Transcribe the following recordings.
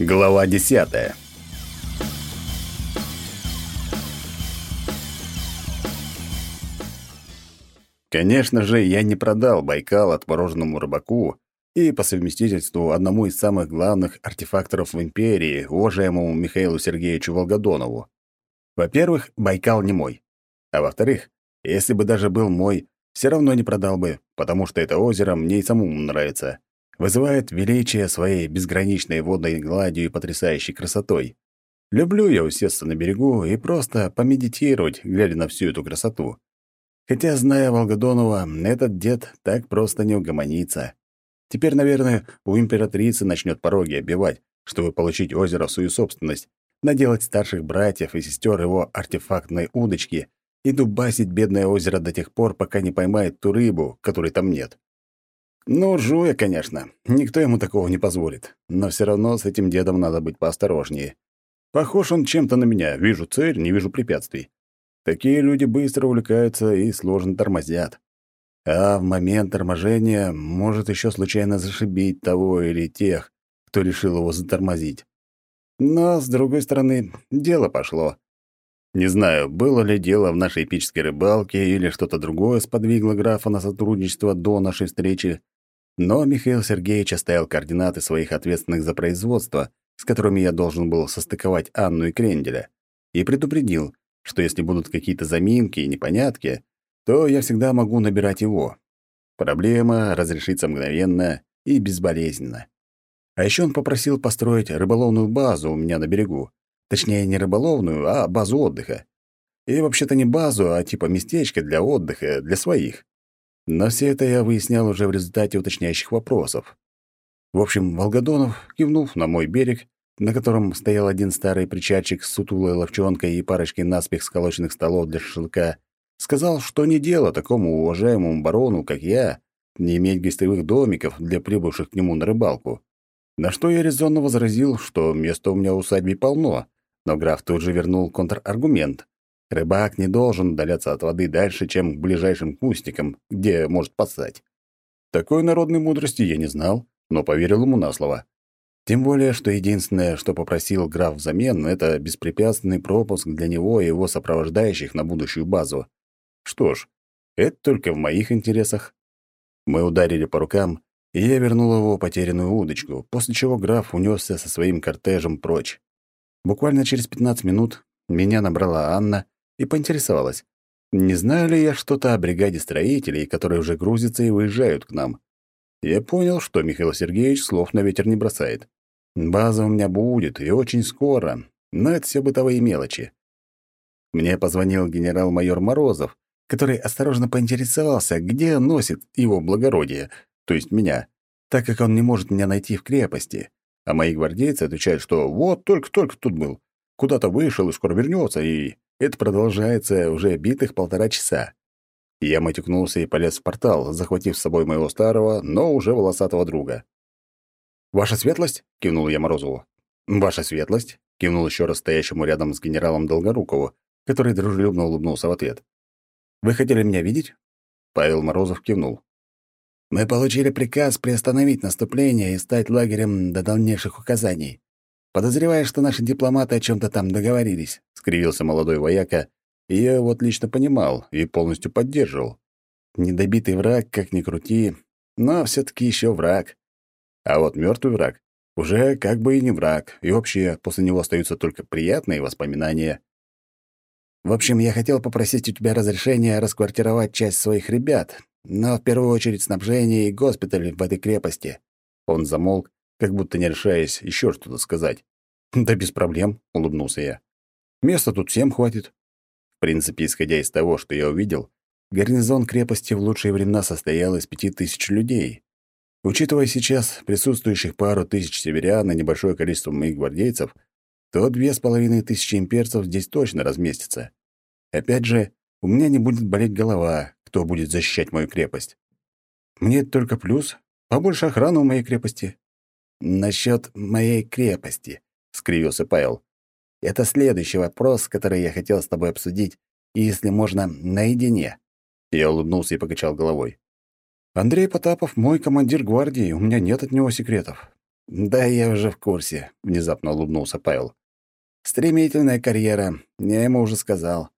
Глава десятая. Конечно же, я не продал Байкал отмороженному рыбаку и по совместительству одному из самых главных артефакторов в империи, уважаемому Михаилу Сергеевичу Волгодонову. Во-первых, Байкал не мой. А во-вторых, если бы даже был мой, все равно не продал бы, потому что это озеро мне и самому нравится вызывает величие своей безграничной водной гладью и потрясающей красотой. Люблю я усесться на берегу и просто помедитировать, глядя на всю эту красоту. Хотя, зная Волгодонова, этот дед так просто не угомонится. Теперь, наверное, у императрицы начнет пороги обивать, чтобы получить озеро в свою собственность, наделать старших братьев и сестер его артефактной удочки и дубасить бедное озеро до тех пор, пока не поймает ту рыбу, которой там нет. Ну, жуя, конечно. Никто ему такого не позволит. Но все равно с этим дедом надо быть поосторожнее. Похож он чем-то на меня. Вижу цель, не вижу препятствий. Такие люди быстро увлекаются и сложно тормозят. А в момент торможения может еще случайно зашибить того или тех, кто решил его затормозить. Но, с другой стороны, дело пошло. Не знаю, было ли дело в нашей эпической рыбалке или что-то другое сподвигло графа на сотрудничество до нашей встречи, но Михаил Сергеевич оставил координаты своих ответственных за производство, с которыми я должен был состыковать Анну и Кренделя, и предупредил, что если будут какие-то заминки и непонятки, то я всегда могу набирать его. Проблема разрешится мгновенно и безболезненно. А еще он попросил построить рыболовную базу у меня на берегу. Точнее, не рыболовную, а базу отдыха. И вообще-то не базу, а типа местечко для отдыха, для своих. Но все это я выяснял уже в результате уточняющих вопросов. В общем, Волгодонов, кивнув на мой берег, на котором стоял один старый причальчик с сутулой ловчонкой и парочкой наспех сколоченных столов для шашлыка, сказал, что не дело такому уважаемому барону, как я, не иметь гостевых домиков для прибывших к нему на рыбалку. На что я резонно возразил, что места у меня в усадьбе полно, но граф тут же вернул контраргумент. Рыбак не должен удаляться от воды дальше, чем к ближайшим кустикам, где может подстать. Такой народной мудрости я не знал, но поверил ему на слово. Тем более, что единственное, что попросил граф взамен, это беспрепятственный пропуск для него и его сопровождающих на будущую базу. Что ж, это только в моих интересах. Мы ударили по рукам, и я вернул его потерянную удочку, после чего граф унесся со своим кортежем прочь. Буквально через 15 минут меня набрала Анна и поинтересовалась, не знаю ли я что-то о бригаде строителей, которые уже грузятся и выезжают к нам. Я понял, что Михаил Сергеевич слов на ветер не бросает. База у меня будет, и очень скоро, но это все бытовые мелочи. Мне позвонил генерал-майор Морозов, который осторожно поинтересовался, где носит его благородие, то есть меня, так как он не может меня найти в крепости. А мои гвардейцы отвечают, что вот только-только тут был, куда-то вышел и скоро вернется, и это продолжается уже битых полтора часа. Я матюкнулся и полез в портал, захватив с собой моего старого, но уже волосатого друга. «Ваша светлость?» — кивнул я Морозову. «Ваша светлость?» — кивнул еще раз стоящему рядом с генералом Долгорукову, который дружелюбно улыбнулся в ответ. «Вы хотели меня видеть?» Павел Морозов кивнул. «Мы получили приказ приостановить наступление и стать лагерем до дальнейших указаний. Подозревая, что наши дипломаты о чем то там договорились», — скривился молодой вояка, и я его отлично понимал и полностью поддерживал. Недобитый враг, как ни крути, но все таки еще враг. А вот мертвый враг уже как бы и не враг, и вообще после него остаются только приятные воспоминания. В общем, я хотел попросить у тебя разрешения расквартировать часть своих ребят, но в первую очередь снабжение и госпиталь в этой крепости. Он замолк, как будто не решаясь еще что-то сказать. «Да без проблем», — улыбнулся я. «Места тут всем хватит». В принципе, исходя из того, что я увидел, гарнизон крепости в лучшие времена состоял из пяти тысяч людей. Учитывая сейчас присутствующих пару тысяч северян и небольшое количество моих гвардейцев, то две с половиной тысячи имперцев здесь точно разместится. Опять же, у меня не будет болеть голова, кто будет защищать мою крепость. Мне это только плюс. Побольше охраны у моей крепости. «Насчет моей крепости», — скривился Павел. «Это следующий вопрос, который я хотел с тобой обсудить, и, если можно, наедине». Я улыбнулся и покачал головой. «Андрей Потапов — мой командир гвардии, у меня нет от него секретов. «Да, я уже в курсе», — внезапно улыбнулся Павел. «Стремительная карьера, я ему уже сказал.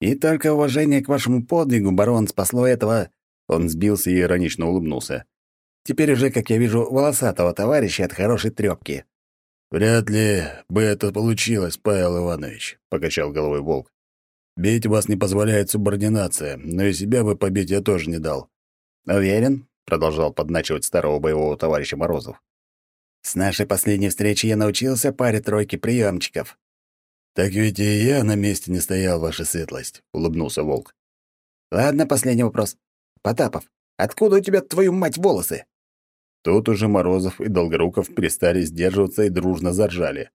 И только уважение к вашему подвигу, барон, спасло этого...» Он сбился и иронично улыбнулся. «Теперь уже, как я вижу, волосатого товарища от хорошей трёпки». «Вряд ли бы это получилось, Павел Иванович», — покачал головой Волк. «Бить вас не позволяет субординация, но и себя бы побить я тоже не дал». «Уверен?» — продолжал подначивать старого боевого товарища Морозов. «С нашей последней встречи я научился паре тройки приемчиков. «Так ведь и я на месте не стоял, ваша светлость», — улыбнулся Волк. «Ладно, последний вопрос. Потапов, откуда у тебя, твою мать, волосы?» Тут уже Морозов и Долгоруков перестали сдерживаться и дружно заржали.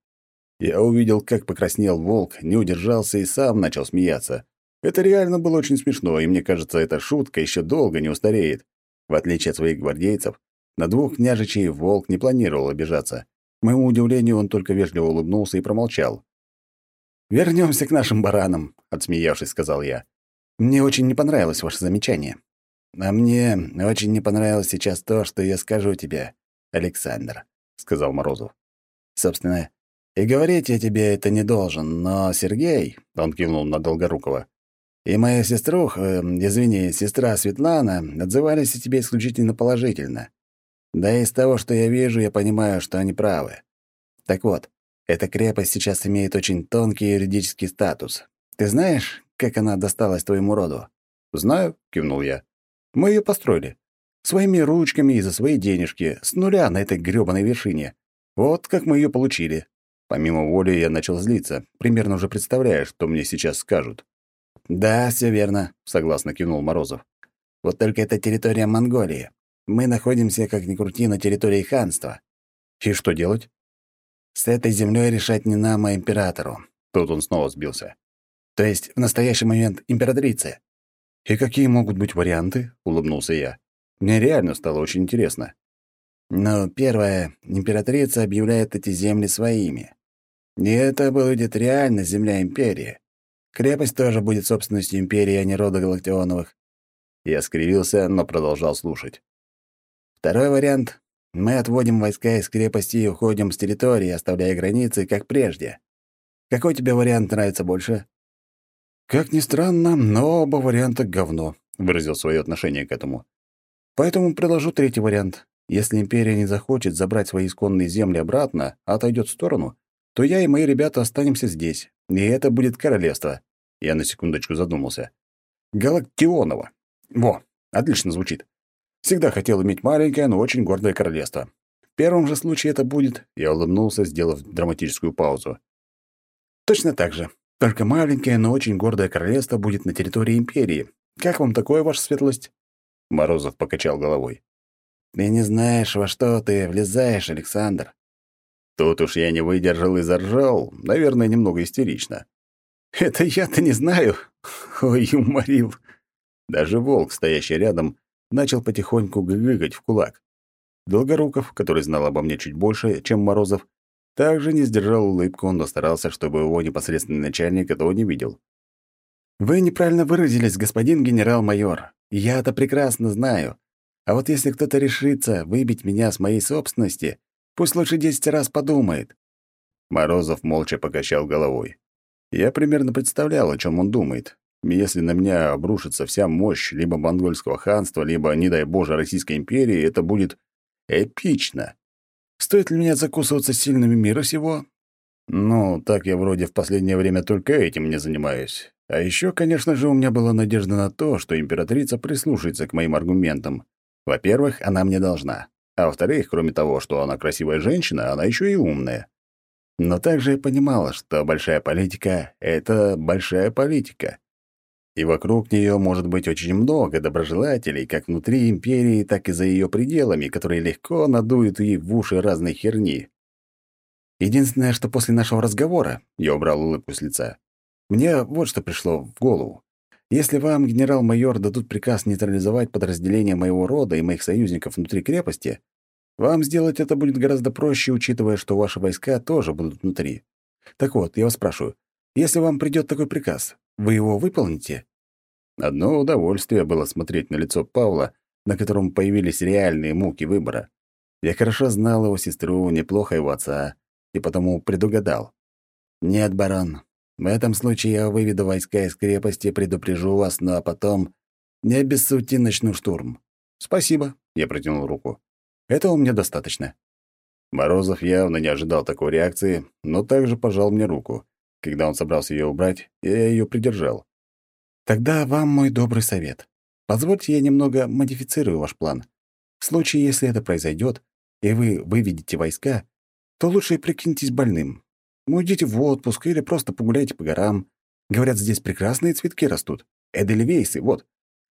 Я увидел, как покраснел волк, не удержался и сам начал смеяться. Это реально было очень смешно, и мне кажется, эта шутка еще долго не устареет. В отличие от своих гвардейцев, на двух княжичей волк не планировал обижаться. К моему удивлению, он только вежливо улыбнулся и промолчал. Вернемся к нашим баранам», — отсмеявшись, сказал я. «Мне очень не понравилось ваше замечание. А мне очень не понравилось сейчас то, что я скажу тебе, Александр», — сказал Морозов. «Собственно, и говорить я тебе это не должен, но Сергей...» — он кивнул на Долгорукова. «И моя сеструха, э, извини, сестра Светлана, отзывались о тебе исключительно положительно. Да и из того, что я вижу, я понимаю, что они правы. Так вот, эта крепость сейчас имеет очень тонкий юридический статус. Ты знаешь, как она досталась твоему роду?» «Знаю», — кивнул я. «Мы ее построили. Своими ручками и за свои денежки, с нуля на этой грёбаной вершине. Вот как мы ее получили». Помимо воли я начал злиться, примерно уже представляя, что мне сейчас скажут. «Да, все верно», — согласно кивнул Морозов. «Вот только это территория Монголии. Мы находимся, как ни крути, на территории ханства». «И что делать?» С этой землей решать не нам, а императору. Тут он снова сбился. То есть в настоящий момент императрице. И какие могут быть варианты? улыбнулся я. Мне реально стало очень интересно. Но первое, императрица объявляет эти земли своими. И это будет реально земля империи. Крепость тоже будет собственностью империи, а не рода Галактионовых. Я скривился, но продолжал слушать. Второй вариант мы отводим войска из крепости и уходим с территории, оставляя границы, как прежде. Какой тебе вариант нравится больше?» «Как ни странно, но оба варианта говно», — выразил свое отношение к этому. «Поэтому предложу третий вариант. Если империя не захочет забрать свои исконные земли обратно, а отойдет в сторону, то я и мои ребята останемся здесь, и это будет королевство». Я на секундочку задумался. «Галактионово. Во, отлично звучит. Всегда хотел иметь маленькое, но очень гордое королевство. В первом же случае это будет, я улыбнулся, сделав драматическую паузу. Точно так же. Только маленькое, но очень гордое королевство будет на территории империи. Как вам такое, ваша светлость? Морозов покачал головой. Ты не знаешь, во что ты влезаешь, Александр. Тут уж я не выдержал и заржал, наверное, немного истерично. Это я-то не знаю. Ой, уморил. Даже волк, стоящий рядом, начал потихоньку гыгать в кулак. Долгоруков, который знал обо мне чуть больше, чем Морозов, также не сдержал улыбку, но старался, чтобы его непосредственный начальник этого не видел. «Вы неправильно выразились, господин генерал-майор. Я это прекрасно знаю. А вот если кто-то решится выбить меня с моей собственности, пусть лучше десять раз подумает». Морозов молча покачал головой. Я примерно представлял, о чем он думает, если на меня обрушится вся мощь либо монгольского ханства, либо, не дай боже, Российской империи, это будет эпично. Стоит ли мне закусываться сильными мира сего? Ну, так я вроде в последнее время только этим не занимаюсь. А еще, конечно же, у меня была надежда на то, что императрица прислушается к моим аргументам. Во-первых, она мне должна. А во-вторых, кроме того, что она красивая женщина, она еще и умная. Но также я понимала, что большая политика — это большая политика и вокруг нее может быть очень много доброжелателей, как внутри империи, так и за ее пределами, которые легко надуют ей в уши разной херни. Единственное, что после нашего разговора, я убрал улыбку с лица, мне вот что пришло в голову. Если вам, генерал-майор, дадут приказ нейтрализовать подразделения моего рода и моих союзников внутри крепости, вам сделать это будет гораздо проще, учитывая, что ваши войска тоже будут внутри. Так вот, я вас спрашиваю, если вам придет такой приказ, вы его выполните?» Одно удовольствие было смотреть на лицо Павла, на котором появились реальные муки выбора. Я хорошо знал его сестру, неплохо его отца, и потому предугадал. «Нет, барон, в этом случае я выведу войска из крепости, предупрежу вас, ну а потом, не обессудьте, начну штурм». «Спасибо», — я протянул руку. «Этого мне достаточно». Морозов явно не ожидал такой реакции, но также пожал мне руку. Когда он собрался ее убрать, я ее придержал. «Тогда вам мой добрый совет. Позвольте я немного модифицирую ваш план. В случае, если это произойдет, и вы выведете войска, то лучше прикиньтесь больным. Уйдите в отпуск или просто погуляйте по горам. Говорят, здесь прекрасные цветки растут. Эдельвейсы, вот.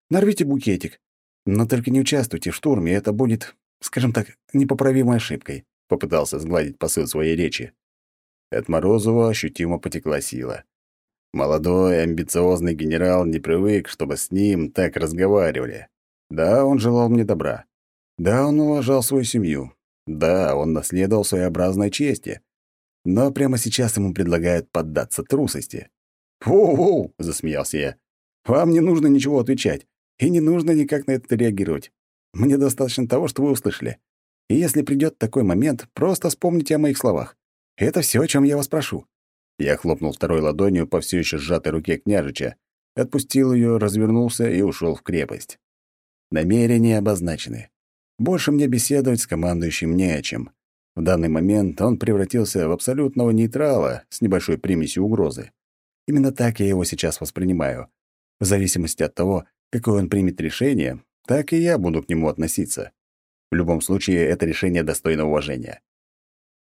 Нарвите букетик. Но только не участвуйте в штурме, это будет, скажем так, непоправимой ошибкой», — попытался сгладить посыл своей речи. От Морозова ощутимо потекла сила. Молодой, амбициозный генерал не привык, чтобы с ним так разговаривали. Да, он желал мне добра. Да, он уважал свою семью. Да, он наследовал своеобразной чести. Но прямо сейчас ему предлагают поддаться трусости. «Воу-воу!» — засмеялся я. «Вам не нужно ничего отвечать, и не нужно никак на это реагировать. Мне достаточно того, что вы услышали. И если придет такой момент, просто вспомните о моих словах. Это все, о чем я вас прошу». Я хлопнул второй ладонью по все еще сжатой руке княжича, отпустил ее, развернулся и ушел в крепость. Намерения обозначены. Больше мне беседовать с командующим не о чем. В данный момент он превратился в абсолютного нейтрала с небольшой примесью угрозы. Именно так я его сейчас воспринимаю. В зависимости от того, какое он примет решение, так и я буду к нему относиться. В любом случае, это решение достойно уважения.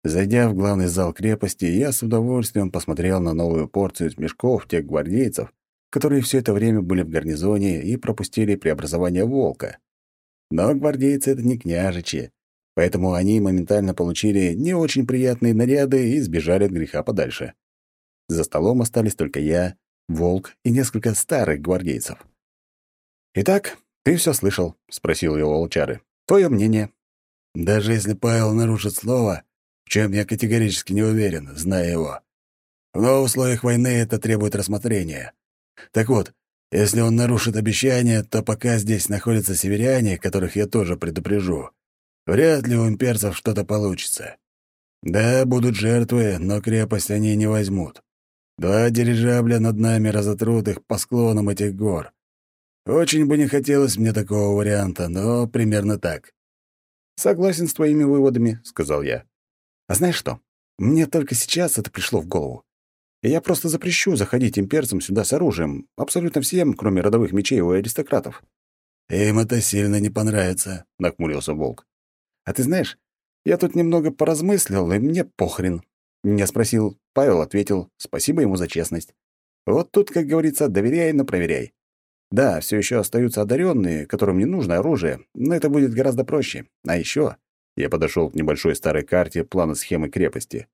Зайдя в главный зал крепости, я с удовольствием посмотрел на новую порцию мешков тех гвардейцев, которые все это время были в гарнизоне и пропустили преобразование волка. Но гвардейцы — это не княжичи, поэтому они моментально получили не очень приятные наряды и сбежали от греха подальше. За столом остались только я, волк и несколько старых гвардейцев. «Итак, ты все слышал?» — спросил его волчары. «Твое мнение?» «Даже если Павел нарушит слово, в чем я категорически не уверен, зная его. Но в условиях войны это требует рассмотрения. Так вот, если он нарушит обещание, то пока здесь находятся северяне, которых я тоже предупрежу, вряд ли у имперцев что-то получится. Да, будут жертвы, но крепость они не возьмут. Два дирижабля над нами разотрут их по склонам этих гор. Очень бы не хотелось мне такого варианта, но примерно так. «Согласен с твоими выводами», — сказал я. «А знаешь что? Мне только сейчас это пришло в голову. Я просто запрещу заходить имперцам сюда с оружием, абсолютно всем, кроме родовых мечей у аристократов». «Им это сильно не понравится», — нахмурился Волк. «А ты знаешь, я тут немного поразмыслил, и мне похрен». Меня спросил, Павел ответил, спасибо ему за честность. Вот тут, как говорится, доверяй, но проверяй. Да, все еще остаются одаренные, которым не нужно оружие, но это будет гораздо проще. А еще я подошел к небольшой старой карте плана схемы крепости.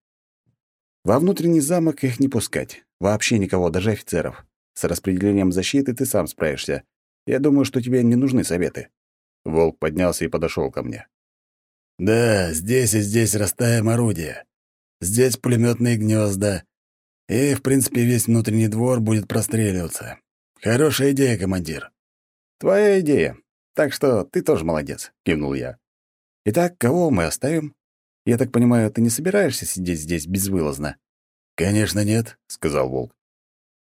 Во внутренний замок их не пускать. Вообще никого, даже офицеров. С распределением защиты ты сам справишься. Я думаю, что тебе не нужны советы». Волк поднялся и подошел ко мне. «Да, здесь и здесь расставим орудия. Здесь пулеметные гнезда. И, в принципе, весь внутренний двор будет простреливаться. Хорошая идея, командир». «Твоя идея. Так что ты тоже молодец», — кивнул я. «Итак, кого мы оставим? Я так понимаю, ты не собираешься сидеть здесь безвылазно?» «Конечно нет», — сказал Волк.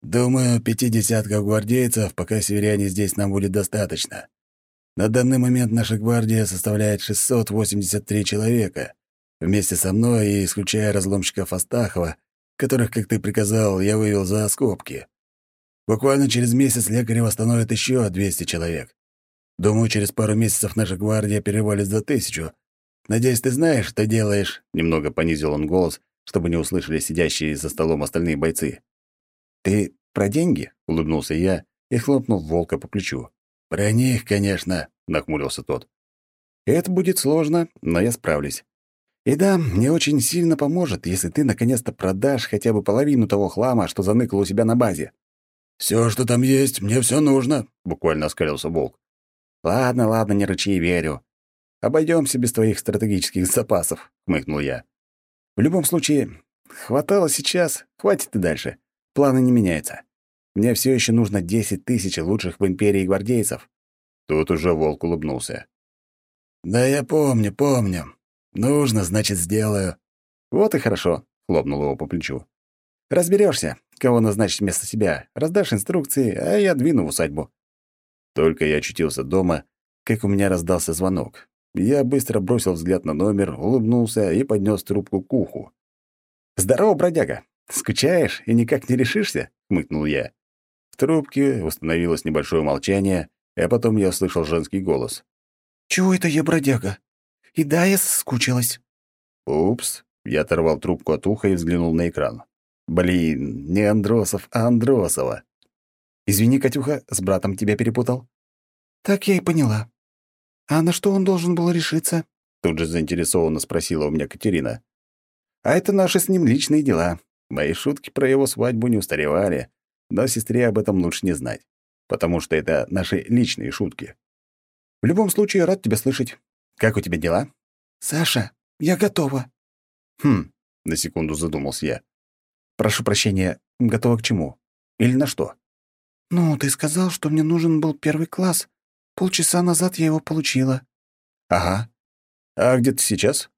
«Думаю, пяти десятков гвардейцев, пока северяне здесь нам будет достаточно. На данный момент наша гвардия составляет 683 человека. Вместе со мной и исключая разломщиков Астахова, которых, как ты приказал, я вывел за скобки. Буквально через месяц лекари восстановят еще 200 человек. Думаю, через пару месяцев наша гвардия перевалит за тысячу, Надеюсь, ты знаешь, что делаешь?» Немного понизил он голос, чтобы не услышали сидящие за столом остальные бойцы. «Ты про деньги?» — улыбнулся я и хлопнул волка по плечу. «Про них, конечно», — нахмурился тот. «Это будет сложно, но я справлюсь. И да, мне очень сильно поможет, если ты наконец-то продашь хотя бы половину того хлама, что заныкал у себя на базе». Все, что там есть, мне все нужно», — буквально оскалился волк. «Ладно, ладно, не рычи, верю. Обойдемся без твоих стратегических запасов», — хмыкнул я. «В любом случае, хватало сейчас, хватит и дальше. Планы не меняются. Мне все еще нужно десять тысяч лучших в Империи гвардейцев». Тут уже волк улыбнулся. «Да я помню, помню. Нужно, значит, сделаю. Вот и хорошо, хлопнул его по плечу. Разберешься, кого назначить вместо себя, раздашь инструкции, а я двину в усадьбу. Только я очутился дома, как у меня раздался звонок. Я быстро бросил взгляд на номер, улыбнулся и поднес трубку к уху. «Здорово, бродяга! Скучаешь и никак не решишься?» — хмыкнул я. В трубке установилось небольшое молчание, а потом я услышал женский голос. «Чего это я бродяга? И да, я соскучилась». «Упс». Я оторвал трубку от уха и взглянул на экран. «Блин, не Андросов, а Андросова». «Извини, Катюха, с братом тебя перепутал». «Так я и поняла. А на что он должен был решиться?» Тут же заинтересованно спросила у меня Катерина. «А это наши с ним личные дела. Мои шутки про его свадьбу не устаревали, но сестре об этом лучше не знать, потому что это наши личные шутки. В любом случае, рад тебя слышать. Как у тебя дела?» «Саша, я готова». «Хм», — на секунду задумался я. «Прошу прощения, готова к чему? Или на что?» «Ну, ты сказал, что мне нужен был первый класс. Полчаса назад я его получила». «Ага. А где ты сейчас?»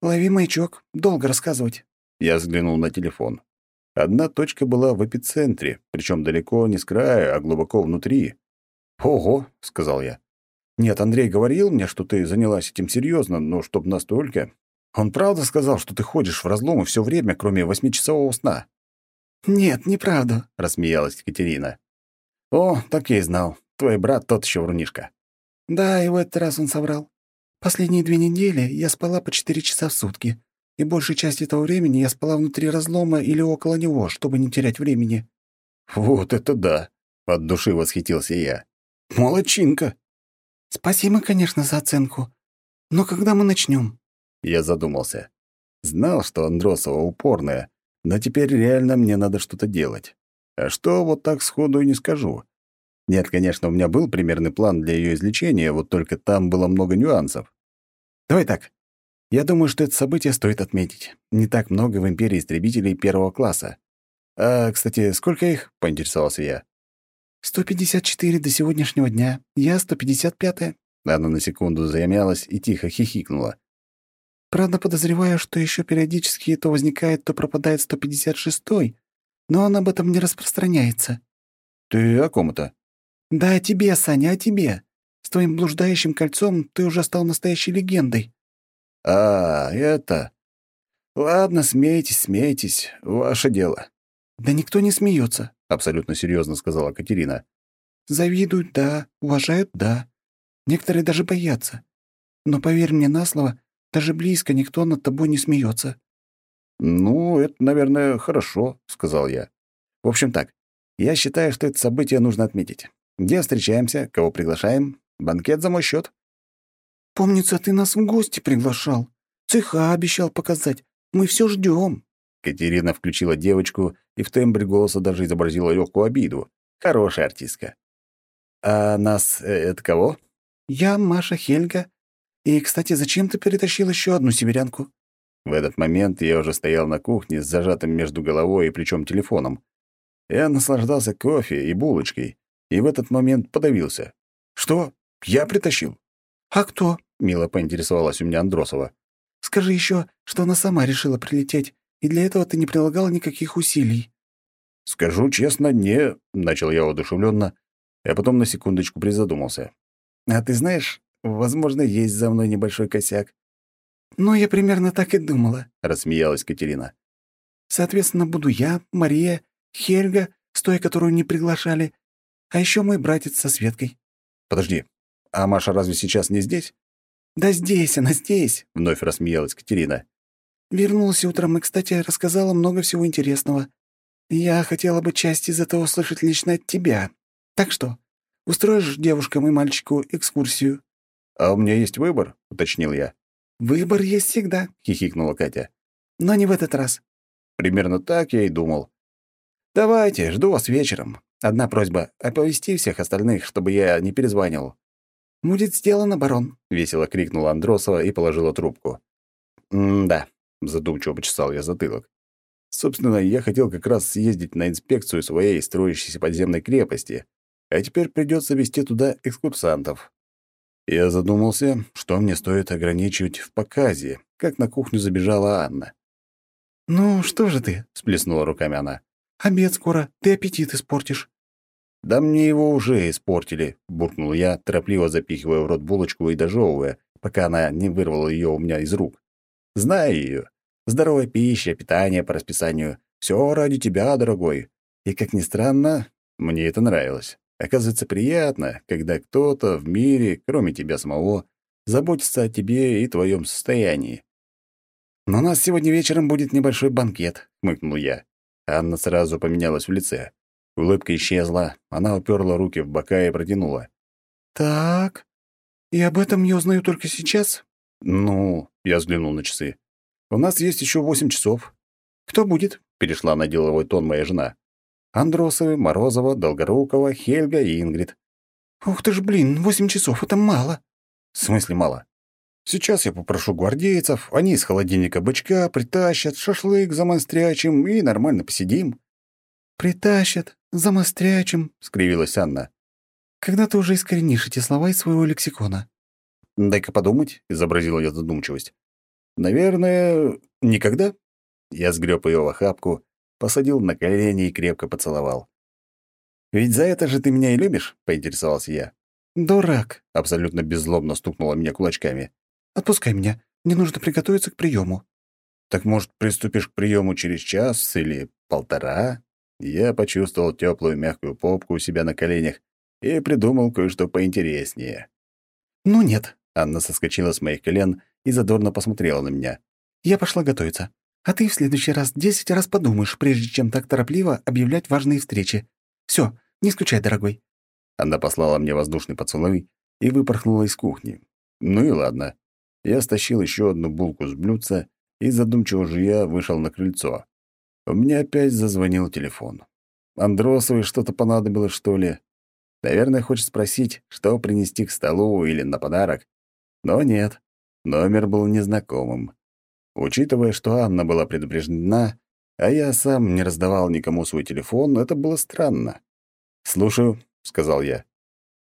«Лови маячок. Долго рассказывать». Я взглянул на телефон. Одна точка была в эпицентре, причем далеко не с края, а глубоко внутри. «Ого», — сказал я. «Нет, Андрей говорил мне, что ты занялась этим серьезно, но чтоб настолько. Он правда сказал, что ты ходишь в разломы все время, кроме восьмичасового сна?» «Нет, неправда», — рассмеялась Екатерина. «О, так я и знал. Твой брат тот еще врунишка». «Да, и в этот раз он соврал. Последние две недели я спала по четыре часа в сутки, и большую часть этого времени я спала внутри разлома или около него, чтобы не терять времени». «Вот это да!» — от души восхитился я. «Молодчинка!» «Спасибо, конечно, за оценку. Но когда мы начнем? Я задумался. Знал, что Андросова упорная, но теперь реально мне надо что-то делать. А что, вот так сходу и не скажу. Нет, конечно, у меня был примерный план для ее излечения, вот только там было много нюансов. Давай так. Я думаю, что это событие стоит отметить. Не так много в Империи истребителей первого класса. А, кстати, сколько их? — поинтересовался я. «154 до сегодняшнего дня. Я 155-я». Она на секунду замялась и тихо хихикнула. «Правда, подозреваю, что еще периодически то возникает, то пропадает 156-й, но он об этом не распространяется». «Ты о ком это?» «Да о тебе, Саня, о тебе. С твоим блуждающим кольцом ты уже стал настоящей легендой». «А, это...» «Ладно, смейтесь, смейтесь. Ваше дело». «Да никто не смеется. — абсолютно серьезно сказала Катерина. «Завидуют, да, уважают, да. Некоторые даже боятся. Но поверь мне на слово, даже близко никто над тобой не смеется. «Ну, это, наверное, хорошо», — сказал я. «В общем так, я считаю, что это событие нужно отметить. Где встречаемся, кого приглашаем? Банкет за мой счет. «Помнится, ты нас в гости приглашал. Цеха обещал показать. Мы все ждем. Катерина включила девочку и в тембре голоса даже изобразила легкую обиду. Хорошая артистка. «А нас э, это кого?» «Я Маша Хельга. И, кстати, зачем ты перетащил еще одну северянку?» В этот момент я уже стоял на кухне с зажатым между головой и плечом телефоном. Я наслаждался кофе и булочкой, и в этот момент подавился. «Что? Я притащил?» «А кто?» — мило поинтересовалась у меня Андросова. «Скажи еще, что она сама решила прилететь, и для этого ты не прилагал никаких усилий». «Скажу честно, не...» — начал я воодушевленно, а потом на секундочку призадумался. «А ты знаешь, возможно, есть за мной небольшой косяк». «Ну, я примерно так и думала», — рассмеялась Катерина. «Соответственно, буду я, Мария, Хельга, с той, которую не приглашали, а еще мой братец со Светкой». «Подожди, а Маша разве сейчас не здесь?» «Да здесь она, здесь», — вновь рассмеялась Катерина. Вернулась утром и, кстати, рассказала много всего интересного. Я хотела бы часть из этого услышать лично от тебя. Так что, устроишь девушкам и мальчику экскурсию?» «А у меня есть выбор», — уточнил я. «Выбор есть всегда», — хихикнула Катя. «Но не в этот раз». Примерно так я и думал. «Давайте, жду вас вечером. Одна просьба — оповести всех остальных, чтобы я не перезванивал». «Будет сделано, барон», — весело крикнула Андросова и положила трубку. «М-да», Задумчиво почесал я затылок. Собственно, я хотел как раз съездить на инспекцию своей строящейся подземной крепости, а теперь придется вести туда экскурсантов. Я задумался, что мне стоит ограничивать в показе, как на кухню забежала Анна. «Ну, что же ты?» — сплеснула руками она. «Обед скоро, ты аппетит испортишь». «Да мне его уже испортили», — буркнул я, торопливо запихивая в рот булочку и дожевывая, пока она не вырвала ее у меня из рук. «Знаю ее. Здоровая пища, питание по расписанию. Все ради тебя, дорогой. И, как ни странно, мне это нравилось. Оказывается, приятно, когда кто-то в мире, кроме тебя самого, заботится о тебе и твоем состоянии. «Но у нас сегодня вечером будет небольшой банкет», — хмыкнул я. Анна сразу поменялась в лице. Улыбка исчезла, она уперла руки в бока и протянула. «Так, и об этом я узнаю только сейчас?» «Ну...» — я взглянул на часы. «У нас есть еще восемь часов». «Кто будет?» — перешла на деловой тон моя жена. «Андросовы, Морозова, Долгорукова, Хельга и Ингрид». «Ух ты ж, блин, восемь часов — это мало». «В смысле мало?» Сейчас я попрошу гвардейцев, они из холодильника бычка притащат, шашлык замострячим и нормально посидим». «Притащат, замострячим», — скривилась Анна. «Когда ты уже искоренишь эти слова из своего лексикона?» «Дай-ка подумать», — изобразил я задумчивость. «Наверное, никогда?» Я сгреб ее в охапку, посадил на колени и крепко поцеловал. «Ведь за это же ты меня и любишь?» — поинтересовался я. «Дурак!» — абсолютно беззлобно стукнула меня кулачками. Отпускай меня. Мне нужно приготовиться к приему. Так, может, приступишь к приему через час или полтора? Я почувствовал теплую мягкую попку у себя на коленях и придумал кое-что поинтереснее. Ну нет. Анна соскочила с моих колен и задорно посмотрела на меня. Я пошла готовиться. А ты в следующий раз десять раз подумаешь, прежде чем так торопливо объявлять важные встречи. Все, не скучай, дорогой. Она послала мне воздушный поцелуй и выпорхнула из кухни. Ну и ладно. Я стащил еще одну булку с блюдца и, задумчиво жуя, вышел на крыльцо. У меня опять зазвонил телефон. Андросовой что-то понадобилось, что ли? Наверное, хочет спросить, что принести к столу или на подарок. Но нет, номер был незнакомым. Учитывая, что Анна была предупреждена, а я сам не раздавал никому свой телефон, это было странно. «Слушаю», — сказал я.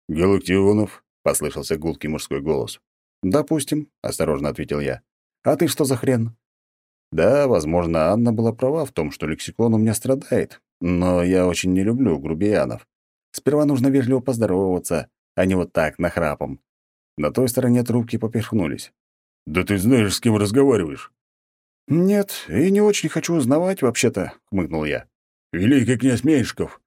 «Галактионов», — послышался гулкий мужской голос. «Допустим», — осторожно ответил я. «А ты что за хрен?» Да, возможно, Анна была права в том, что лексикон у меня страдает, но я очень не люблю грубиянов. Сперва нужно вежливо поздороваться, а не вот так, нахрапом. На той стороне трубки поперхнулись. «Да ты знаешь, с кем разговариваешь?» «Нет, и не очень хочу узнавать, вообще-то», — хмыкнул я. «Великий князь Меньшиков.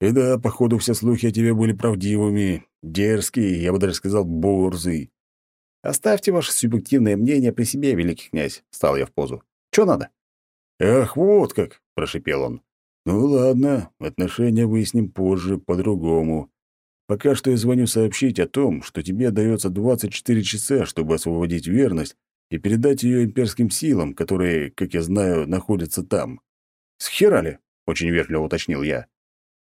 И да, походу, все слухи о тебе были правдивыми, дерзкие, я бы даже сказал, борзый. «Оставьте ваше субъективное мнение при себе, великий князь», — стал я в позу. «Чё надо?» «Ах, вот как!» — прошипел он. «Ну ладно, отношения выясним позже, по-другому. Пока что я звоню сообщить о том, что тебе дается 24 часа, чтобы освободить верность и передать ее имперским силам, которые, как я знаю, находятся там». «Схерали?» — очень вежливо уточнил я.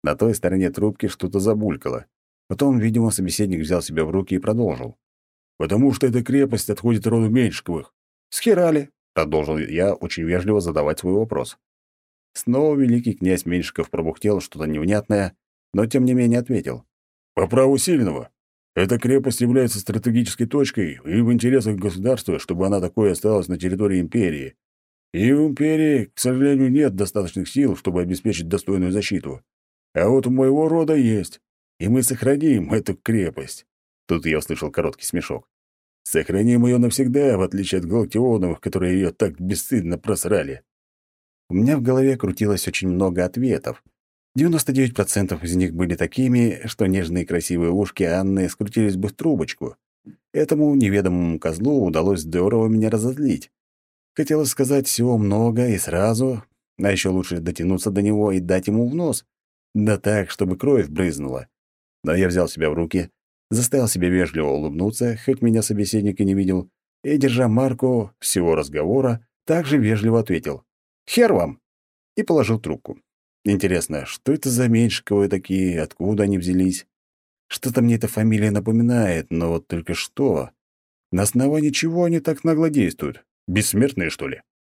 На той стороне трубки что-то забулькало. Потом, видимо, собеседник взял себя в руки и продолжил потому что эта крепость отходит роду Меньшиковых. Схерали, продолжил я очень вежливо задавать свой вопрос. Снова великий князь Меньшиков пробухтел что-то невнятное, но тем не менее ответил. По праву сильного. Эта крепость является стратегической точкой, и в интересах государства, чтобы она такой осталась на территории империи. И в империи, к сожалению, нет достаточных сил, чтобы обеспечить достойную защиту. А вот у моего рода есть, и мы сохраним эту крепость. Тут я услышал короткий смешок. «Сохраним ее навсегда, в отличие от Галактионовых, которые ее так бесстыдно просрали». У меня в голове крутилось очень много ответов. 99% из них были такими, что нежные красивые ушки Анны скрутились бы в трубочку. Этому неведомому козлу удалось здорово меня разозлить. Хотелось сказать всего много и сразу, а еще лучше дотянуться до него и дать ему в нос. Да так, чтобы кровь брызнула. Но я взял себя в руки, заставил себя вежливо улыбнуться, хоть меня собеседник и не видел, и, держа марку всего разговора, также вежливо ответил «Хер вам!» и положил трубку. Интересно, что это за Меньшиковые такие, откуда они взялись? Что-то мне эта фамилия напоминает, но вот только что. На основании чего они так нагло действуют? Бессмертные, что ли?